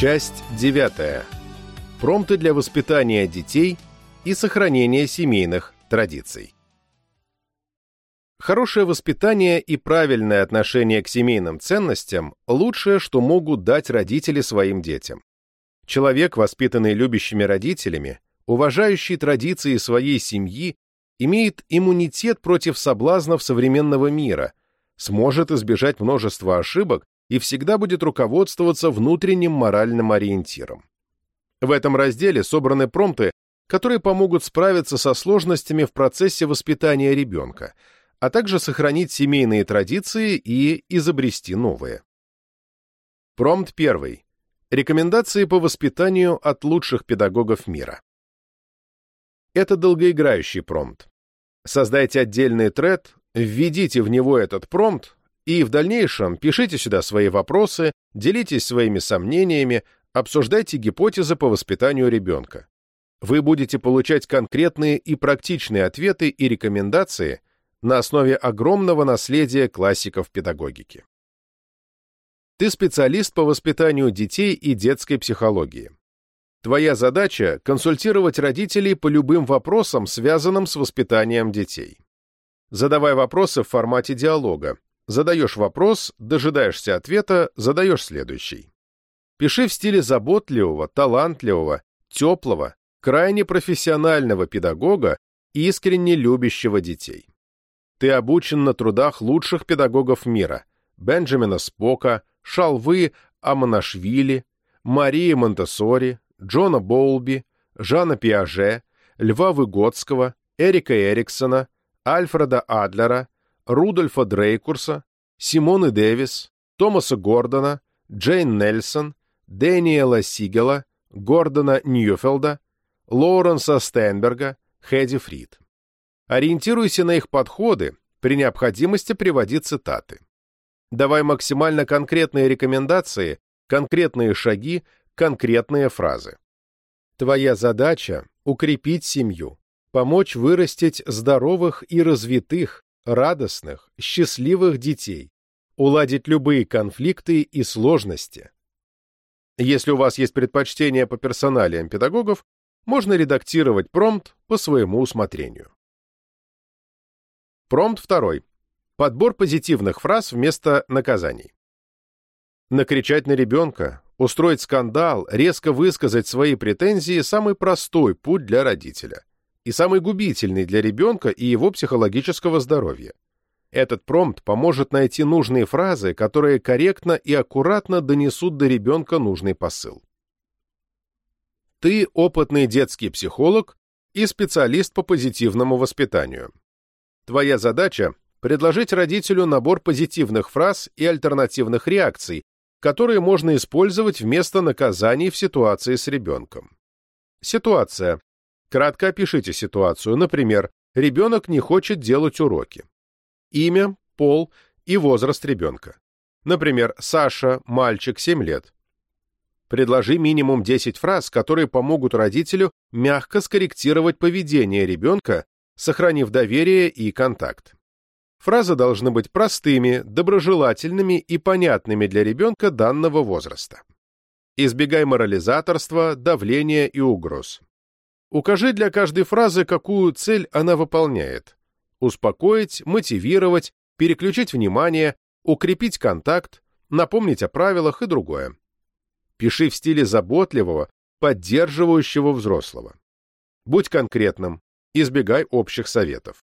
Часть 9. Промпты для воспитания детей и сохранения семейных традиций. Хорошее воспитание и правильное отношение к семейным ценностям – лучшее, что могут дать родители своим детям. Человек, воспитанный любящими родителями, уважающий традиции своей семьи, имеет иммунитет против соблазнов современного мира, сможет избежать множества ошибок и всегда будет руководствоваться внутренним моральным ориентиром. В этом разделе собраны промпты, которые помогут справиться со сложностями в процессе воспитания ребенка, а также сохранить семейные традиции и изобрести новые. Промпт первый. Рекомендации по воспитанию от лучших педагогов мира. Это долгоиграющий промпт. Создайте отдельный тред, введите в него этот промпт, и в дальнейшем пишите сюда свои вопросы, делитесь своими сомнениями, обсуждайте гипотезы по воспитанию ребенка. Вы будете получать конкретные и практичные ответы и рекомендации на основе огромного наследия классиков педагогики. Ты специалист по воспитанию детей и детской психологии. Твоя задача – консультировать родителей по любым вопросам, связанным с воспитанием детей. Задавай вопросы в формате диалога, Задаешь вопрос, дожидаешься ответа, задаешь следующий. Пиши в стиле заботливого, талантливого, теплого, крайне профессионального педагога, искренне любящего детей. Ты обучен на трудах лучших педагогов мира – Бенджамина Спока, Шалвы Аманашвили, Марии Монтессори, Джона Боулби, Жана Пиаже, Льва Выгодского, Эрика Эриксона, Альфреда Адлера, Рудольфа Дрейкурса, Симоны Дэвис, Томаса Гордона, Джейн Нельсон, Дэниела Сигела, Гордона Ньюфелда, Лоуренса Стенберга, Хэдди Фрид. Ориентируйся на их подходы, при необходимости приводи цитаты. Давай максимально конкретные рекомендации, конкретные шаги, конкретные фразы. Твоя задача – укрепить семью, помочь вырастить здоровых и развитых, радостных, счастливых детей, уладить любые конфликты и сложности. Если у вас есть предпочтения по персоналиям педагогов, можно редактировать промпт по своему усмотрению. Промпт второй. Подбор позитивных фраз вместо наказаний. Накричать на ребенка, устроить скандал, резко высказать свои претензии – самый простой путь для родителя и самый губительный для ребенка и его психологического здоровья. Этот промпт поможет найти нужные фразы, которые корректно и аккуратно донесут до ребенка нужный посыл. Ты опытный детский психолог и специалист по позитивному воспитанию. Твоя задача – предложить родителю набор позитивных фраз и альтернативных реакций, которые можно использовать вместо наказаний в ситуации с ребенком. Ситуация. Кратко опишите ситуацию. Например, ребенок не хочет делать уроки. Имя, пол и возраст ребенка. Например, Саша, мальчик, 7 лет. Предложи минимум 10 фраз, которые помогут родителю мягко скорректировать поведение ребенка, сохранив доверие и контакт. Фразы должны быть простыми, доброжелательными и понятными для ребенка данного возраста. Избегай морализаторства, давления и угроз. Укажи для каждой фразы, какую цель она выполняет. Успокоить, мотивировать, переключить внимание, укрепить контакт, напомнить о правилах и другое. Пиши в стиле заботливого, поддерживающего взрослого. Будь конкретным, избегай общих советов.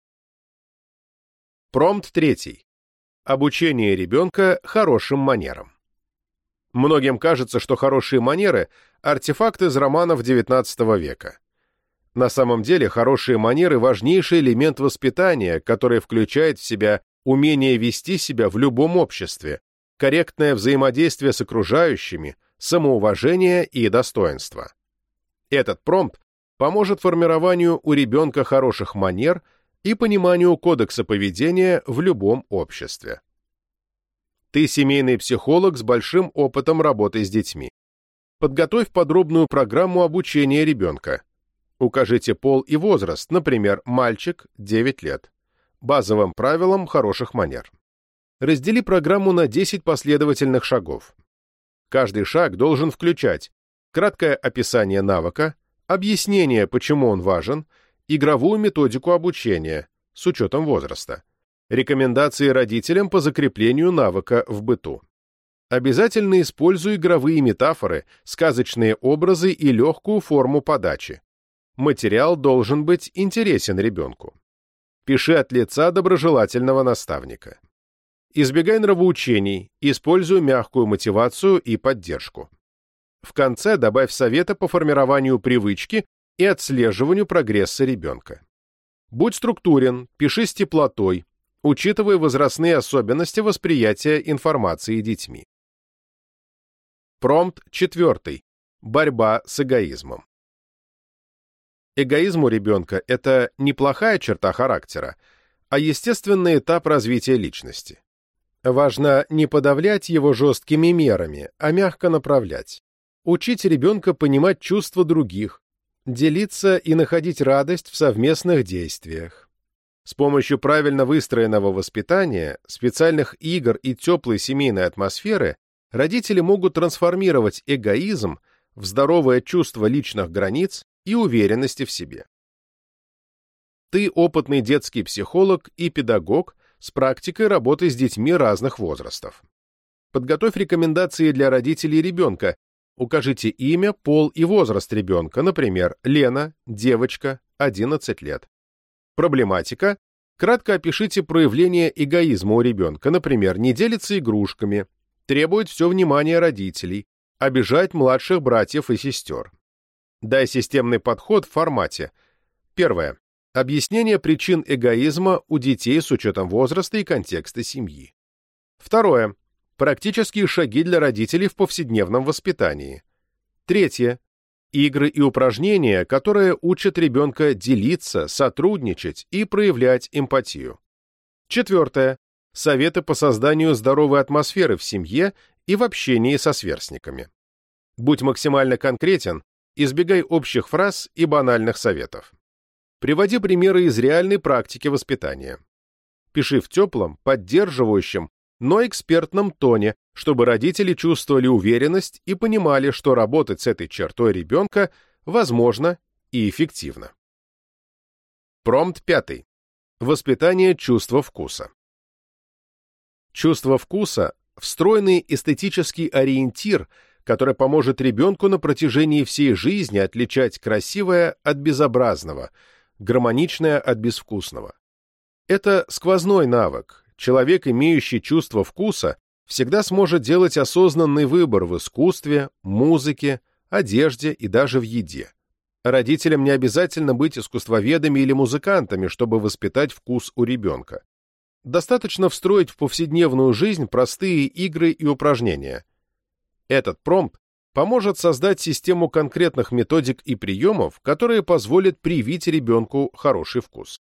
Промпт третий. Обучение ребенка хорошим манерам. Многим кажется, что хорошие манеры – артефакт из романов XIX века. На самом деле, хорошие манеры – важнейший элемент воспитания, который включает в себя умение вести себя в любом обществе, корректное взаимодействие с окружающими, самоуважение и достоинство. Этот промпт поможет формированию у ребенка хороших манер и пониманию кодекса поведения в любом обществе. Ты семейный психолог с большим опытом работы с детьми. Подготовь подробную программу обучения ребенка – Укажите пол и возраст, например, мальчик 9 лет. Базовым правилам хороших манер. Раздели программу на 10 последовательных шагов. Каждый шаг должен включать краткое описание навыка, объяснение, почему он важен, игровую методику обучения с учетом возраста, рекомендации родителям по закреплению навыка в быту. Обязательно используй игровые метафоры, сказочные образы и легкую форму подачи. Материал должен быть интересен ребенку. Пиши от лица доброжелательного наставника. Избегай нравоучений, используй мягкую мотивацию и поддержку. В конце добавь советы по формированию привычки и отслеживанию прогресса ребенка. Будь структурен, пиши с теплотой, учитывая возрастные особенности восприятия информации детьми. Промпт 4. Борьба с эгоизмом. Эгоизм у ребенка – это неплохая черта характера, а естественный этап развития личности. Важно не подавлять его жесткими мерами, а мягко направлять. Учить ребенка понимать чувства других, делиться и находить радость в совместных действиях. С помощью правильно выстроенного воспитания, специальных игр и теплой семейной атмосферы родители могут трансформировать эгоизм в здоровое чувство личных границ и уверенности в себе. Ты опытный детский психолог и педагог, с практикой работы с детьми разных возрастов. Подготовь рекомендации для родителей ребенка. Укажите имя, пол и возраст ребенка, например, Лена, девочка, 11 лет. Проблематика. Кратко опишите проявление эгоизма у ребенка, например, не делится игрушками, требует все внимание родителей, обижать младших братьев и сестер. Дай системный подход в формате. Первое. Объяснение причин эгоизма у детей с учетом возраста и контекста семьи. Второе. Практические шаги для родителей в повседневном воспитании. Третье. Игры и упражнения, которые учат ребенка делиться, сотрудничать и проявлять эмпатию. Четвертое. Советы по созданию здоровой атмосферы в семье и в общении со сверстниками. Будь максимально конкретен, избегай общих фраз и банальных советов. Приводи примеры из реальной практики воспитания. Пиши в теплом, поддерживающем, но экспертном тоне, чтобы родители чувствовали уверенность и понимали, что работать с этой чертой ребенка возможно и эффективно. Промпт пятый. Воспитание чувства вкуса. Чувство вкуса – встроенный эстетический ориентир, который поможет ребенку на протяжении всей жизни отличать красивое от безобразного – гармоничное от безвкусного. Это сквозной навык. Человек, имеющий чувство вкуса, всегда сможет делать осознанный выбор в искусстве, музыке, одежде и даже в еде. Родителям не обязательно быть искусствоведами или музыкантами, чтобы воспитать вкус у ребенка. Достаточно встроить в повседневную жизнь простые игры и упражнения. Этот промпт поможет создать систему конкретных методик и приемов, которые позволят привить ребенку хороший вкус.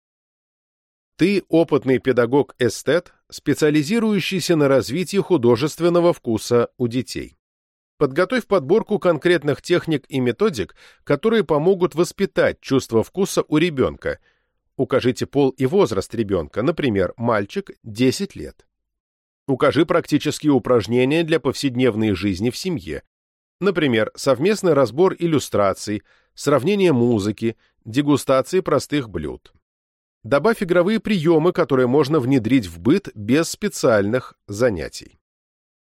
Ты опытный педагог-эстет, специализирующийся на развитии художественного вкуса у детей. Подготовь подборку конкретных техник и методик, которые помогут воспитать чувство вкуса у ребенка. Укажите пол и возраст ребенка, например, мальчик 10 лет. Укажи практические упражнения для повседневной жизни в семье, Например, совместный разбор иллюстраций, сравнение музыки, дегустации простых блюд. Добавь игровые приемы, которые можно внедрить в быт без специальных занятий.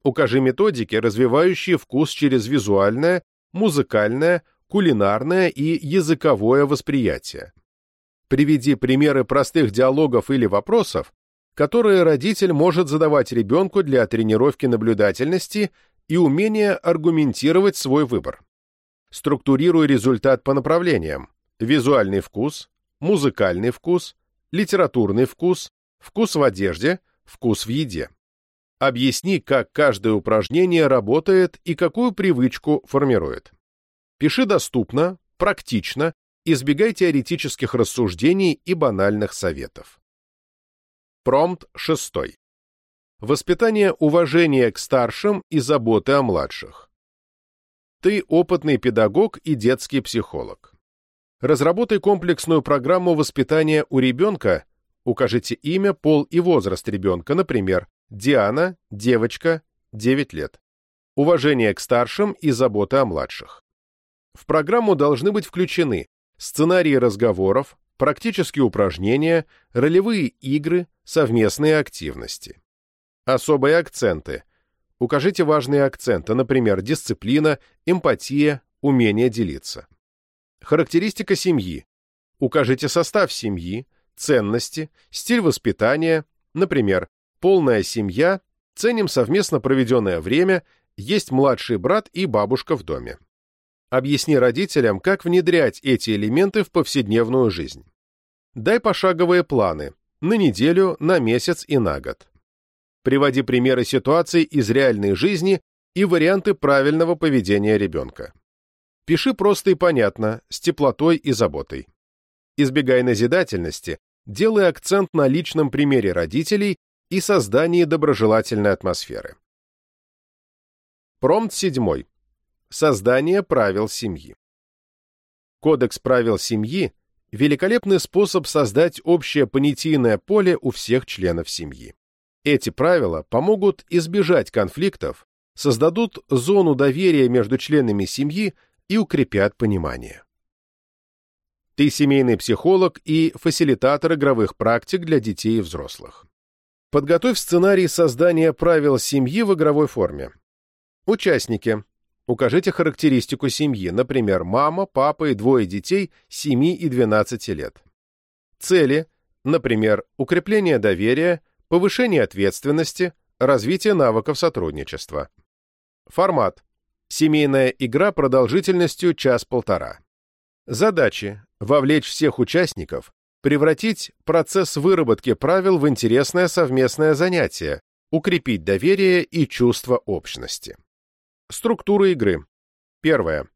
Укажи методики, развивающие вкус через визуальное, музыкальное, кулинарное и языковое восприятие. Приведи примеры простых диалогов или вопросов, которые родитель может задавать ребенку для тренировки наблюдательности и умение аргументировать свой выбор. Структурируй результат по направлениям. Визуальный вкус, музыкальный вкус, литературный вкус, вкус в одежде, вкус в еде. Объясни, как каждое упражнение работает и какую привычку формирует. Пиши доступно, практично, избегай теоретических рассуждений и банальных советов. Промпт 6 воспитание уважения к старшим и заботы о младших. Ты опытный педагог и детский психолог. Разработай комплексную программу воспитания у ребенка, укажите имя, пол и возраст ребенка, например, Диана, девочка, 9 лет. уважение к старшим и забота о младших. В программу должны быть включены сценарии разговоров, практические упражнения, ролевые игры, совместные активности. Особые акценты. Укажите важные акценты, например, дисциплина, эмпатия, умение делиться. Характеристика семьи. Укажите состав семьи, ценности, стиль воспитания, например, полная семья, ценим совместно проведенное время, есть младший брат и бабушка в доме. Объясни родителям, как внедрять эти элементы в повседневную жизнь. Дай пошаговые планы на неделю, на месяц и на год. Приводи примеры ситуаций из реальной жизни и варианты правильного поведения ребенка. Пиши просто и понятно, с теплотой и заботой. Избегай назидательности, делай акцент на личном примере родителей и создании доброжелательной атмосферы. Промпт 7. Создание правил семьи. Кодекс правил семьи – великолепный способ создать общее понятийное поле у всех членов семьи. Эти правила помогут избежать конфликтов, создадут зону доверия между членами семьи и укрепят понимание. Ты семейный психолог и фасилитатор игровых практик для детей и взрослых. Подготовь сценарий создания правил семьи в игровой форме. Участники. Укажите характеристику семьи, например, мама, папа и двое детей 7 и 12 лет. Цели, например, укрепление доверия, повышение ответственности, развитие навыков сотрудничества. Формат. Семейная игра продолжительностью час-полтора. Задачи. Вовлечь всех участников, превратить процесс выработки правил в интересное совместное занятие, укрепить доверие и чувство общности. Структура игры. Первое.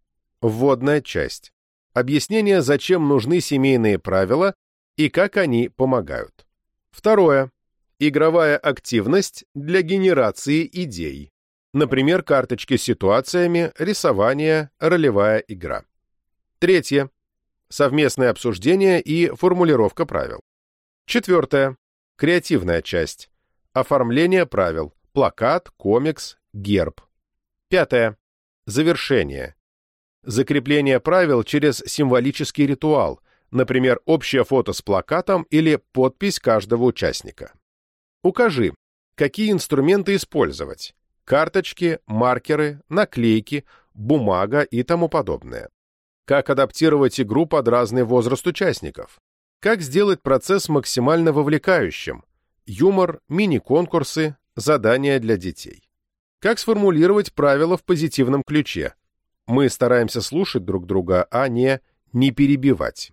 Вводная часть. Объяснение, зачем нужны семейные правила и как они помогают. Второе. Игровая активность для генерации идей. Например, карточки с ситуациями, рисование, ролевая игра. Третье. Совместное обсуждение и формулировка правил. Четвертое. Креативная часть. Оформление правил. Плакат, комикс, герб. Пятое. Завершение. Закрепление правил через символический ритуал, например, общее фото с плакатом или подпись каждого участника. Укажи, какие инструменты использовать – карточки, маркеры, наклейки, бумага и тому подобное. Как адаптировать игру под разный возраст участников. Как сделать процесс максимально вовлекающим. Юмор, мини-конкурсы, задания для детей. Как сформулировать правила в позитивном ключе? Мы стараемся слушать друг друга, а не не перебивать.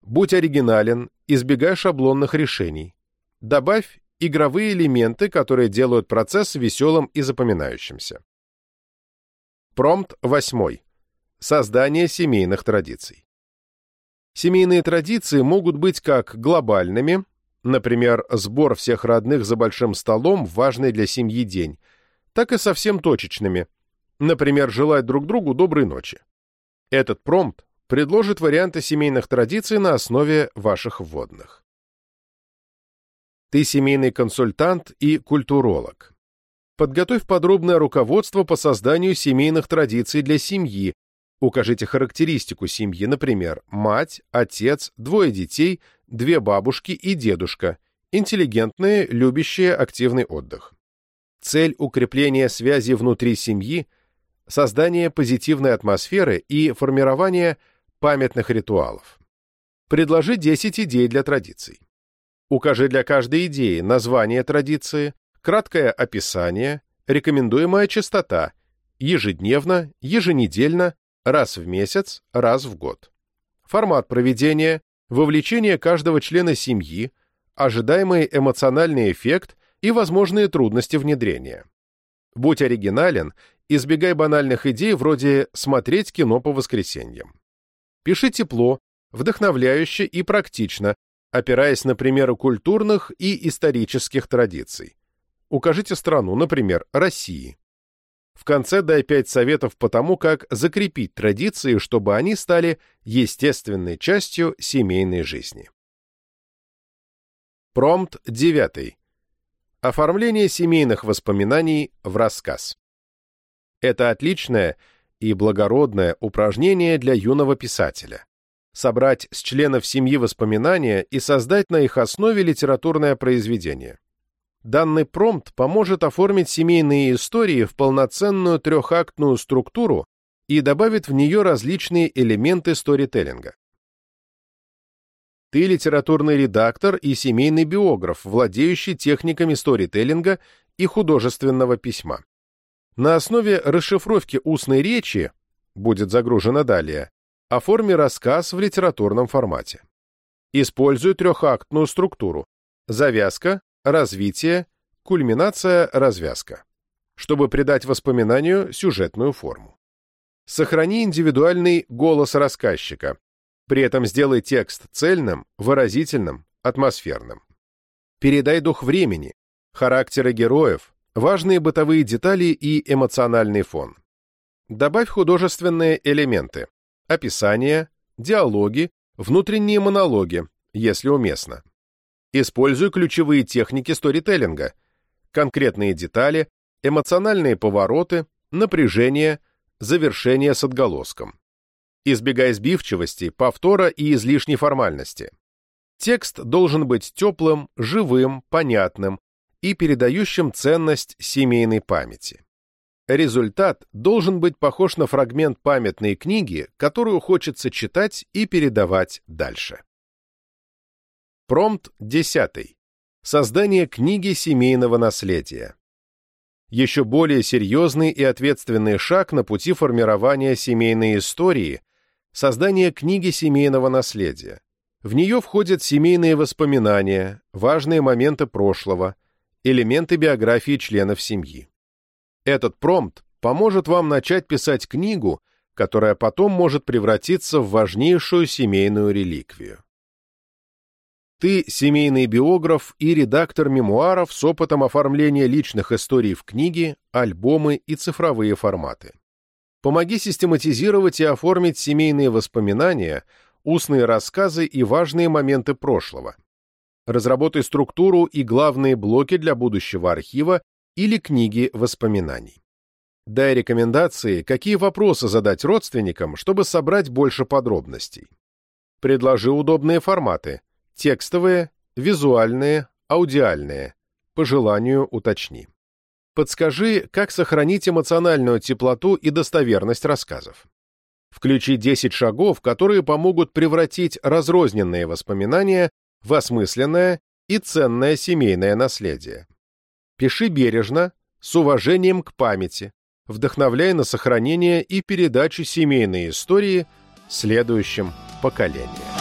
Будь оригинален, избегай шаблонных решений. Добавь игровые элементы, которые делают процесс веселым и запоминающимся. Промпт 8. Создание семейных традиций. Семейные традиции могут быть как глобальными, например, сбор всех родных за большим столом в важный для семьи день – так и совсем точечными, например, желать друг другу доброй ночи. Этот промпт предложит варианты семейных традиций на основе ваших вводных. Ты семейный консультант и культуролог. Подготовь подробное руководство по созданию семейных традиций для семьи. Укажите характеристику семьи, например, мать, отец, двое детей, две бабушки и дедушка, интеллигентные, любящие активный отдых. Цель укрепления связи внутри семьи, создание позитивной атмосферы и формирование памятных ритуалов. Предложи 10 идей для традиций. Укажи для каждой идеи название традиции, краткое описание, рекомендуемая частота, ежедневно, еженедельно, раз в месяц, раз в год. Формат проведения, вовлечение каждого члена семьи, ожидаемый эмоциональный эффект и возможные трудности внедрения. Будь оригинален, избегай банальных идей вроде «смотреть кино по воскресеньям». Пиши тепло, вдохновляюще и практично, опираясь на примеры культурных и исторических традиций. Укажите страну, например, России. В конце дай пять советов по тому, как закрепить традиции, чтобы они стали естественной частью семейной жизни. Промпт 9. Оформление семейных воспоминаний в рассказ. Это отличное и благородное упражнение для юного писателя. Собрать с членов семьи воспоминания и создать на их основе литературное произведение. Данный промпт поможет оформить семейные истории в полноценную трехактную структуру и добавит в нее различные элементы сторителлинга. Ты литературный редактор и семейный биограф, владеющий техниками сторителлинга и художественного письма. На основе расшифровки устной речи, будет загружено далее, оформи рассказ в литературном формате. Используй трехактную структуру. Завязка, развитие, кульминация, развязка. Чтобы придать воспоминанию сюжетную форму. Сохрани индивидуальный голос рассказчика, при этом сделай текст цельным, выразительным, атмосферным. Передай дух времени, характеры героев, важные бытовые детали и эмоциональный фон. Добавь художественные элементы, описания, диалоги, внутренние монологи, если уместно. Используй ключевые техники сторителлинга, конкретные детали, эмоциональные повороты, напряжение, завершение с отголоском избегая сбивчивости, повтора и излишней формальности. Текст должен быть теплым, живым, понятным и передающим ценность семейной памяти. Результат должен быть похож на фрагмент памятной книги, которую хочется читать и передавать дальше. Промпт 10. Создание книги семейного наследия. Еще более серьезный и ответственный шаг на пути формирования семейной истории – создание книги семейного наследия. В нее входят семейные воспоминания, важные моменты прошлого, элементы биографии членов семьи. Этот промпт поможет вам начать писать книгу, которая потом может превратиться в важнейшую семейную реликвию. Ты семейный биограф и редактор мемуаров с опытом оформления личных историй в книги, альбомы и цифровые форматы. Помоги систематизировать и оформить семейные воспоминания, устные рассказы и важные моменты прошлого. Разработай структуру и главные блоки для будущего архива или книги воспоминаний. Дай рекомендации, какие вопросы задать родственникам, чтобы собрать больше подробностей. Предложи удобные форматы – текстовые, визуальные, аудиальные. По желанию уточни. Подскажи, как сохранить эмоциональную теплоту и достоверность рассказов. Включи 10 шагов, которые помогут превратить разрозненные воспоминания в осмысленное и ценное семейное наследие. Пиши бережно, с уважением к памяти, вдохновляя на сохранение и передачу семейной истории следующим поколениям.